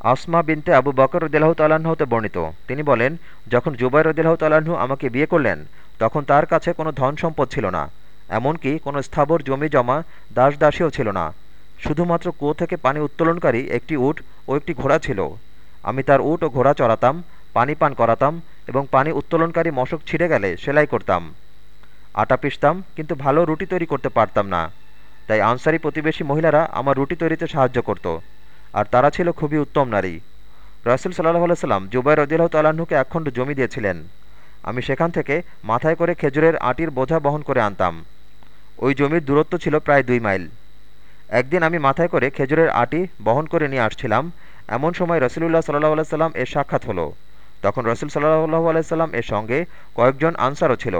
আসমা বিনতে আবু বকর রদিল্লাহ তাল্লাহ্ন হতে বর্ণিত। তিনি বলেন, যখন জুবাই রদিল্লাহ তাল্লাহ্ন আমাকে বিয়ে করলেন, তখন তার কাছে কোনো ধন সম্পদ ছিল না, এমনকি কোনো স্থাবর জমি জমা দাস দাসীও ছিল না। শুধুমাত্র কুয়ো থেকে পানি উত্তোলনকারী একটি উট ও একটি ঘোড়া ছিল। আমি তার উট ও ঘোড়া চড়াতাম, পানি পান করাতাম এবং পানি উত্তোলনকারী মশক ছিঁড়ে গেলে সেলাই করতাম। আটা পিষতাম, কিন্তু ভালো রুটি তৈরি করতে পারতাম না। তাই আনসারি প্রতিবেশী মহিলারা আমার রুটি তৈরিতে সাহায্য করত। আর তারা ছিল খুবই উত্তম নারী। রাসুল সাল্লাহ আলাইসাল্লাম জুবাই রদিল্লাহ তাল্লাহ্নকে একখণ্ড জমি দিয়েছিলেন। আমি সেখান থেকে মাথায় করে খেজুরের আটির বোঝা বহন করে আনতাম। ওই জমির দূরত্ব ছিল প্রায় দুই মাইল। একদিন আমি মাথায় করে খেজুরের আটি বহন করে নিয়ে আসছিলাম। এমন সময় রসুলুল্লাহ সাল্লাহ আলাইসাল্লাম এর সাক্ষাৎ হলো। তখন রসুল সাল্লাহ আলাইসাল্লাম এর সঙ্গে কয়েকজন আনসারও ছিল।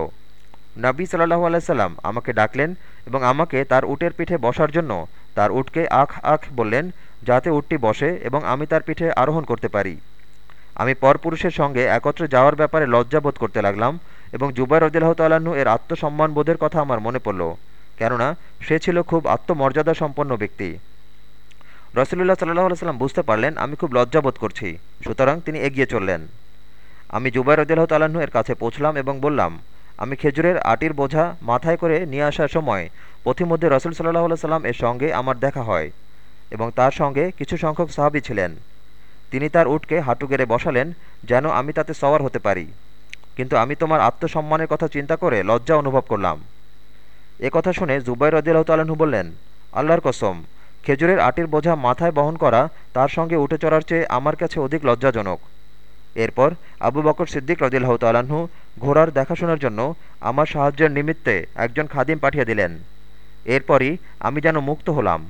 নবী সাল্লাহু আলাইসাল্লাম আমাকে ডাকলেন এবং আমাকে তার উটের পিঠে বসার জন্য তার উটকে আখ আখ বললেন যাতে উটটি বসে এবং আমি তার পিঠে আরোহণ করতে পারি। আমি পরপুরুষের সঙ্গে একত্রে যাওয়ার ব্যাপারে লজ্জা বোধ করতে লাগলাম এবং জুবাই রদিল্লাহ তাল্লাহ্ন এর আত্মসম্মান বোধের কথা আমার মনে পড়ল, কেননা সে ছিল খুব আত্মমর্যাদা সম্পন্ন ব্যক্তি রসুল্লাহ সাল্লাহ আলাইসাল্লাম বুঝতে পারলেন, আমি খুব লজ্জা বোধ করছি, সুতরাং তিনি এগিয়ে চললেন। আমি জুবাই রদিল্লাহ তাল্লাহ্ন এর কাছে পৌঁছলাম এবং বললাম, আমি খেজুরের আটির বোঝা মাথায় করে নিয়ে আসার সময় পথিমধ্যে রসুল সাল্লাহ সাল্লাম এর সঙ্গে আমার দেখা হয়। এবং তার সঙ্গে কিছু সংখ্যক সাহাবি ছিলেন। তিনি তার উটকে হাঁটু গেড়ে বসালেন, যেন আমি তাতে সওয়ার হতে পারি। কিন্তু আমি তোমার আত্মসম্মানের কথা চিন্তা করে লজ্জা অনুভব করলাম। এ কথা শুনে জুবাই রদিল্লাহ তালাহু বললেন, আল্লাহর কসম, খেজুরের আটির বোঝা মাথায় বহন করা তার সঙ্গে উঠে চড়ার চেয়ে আমার কাছে অধিক লজ্জাজনক। এরপর আবু বকর সিদ্দিক রদিল্লাহ তালাহু ঘোড়ার দেখাশোনার জন্য আমার সাহায্যের নিমিত্তে একজন খাদিম পাঠিয়ে দিলেন। এরপরই আমি যেন মুক্ত হলাম।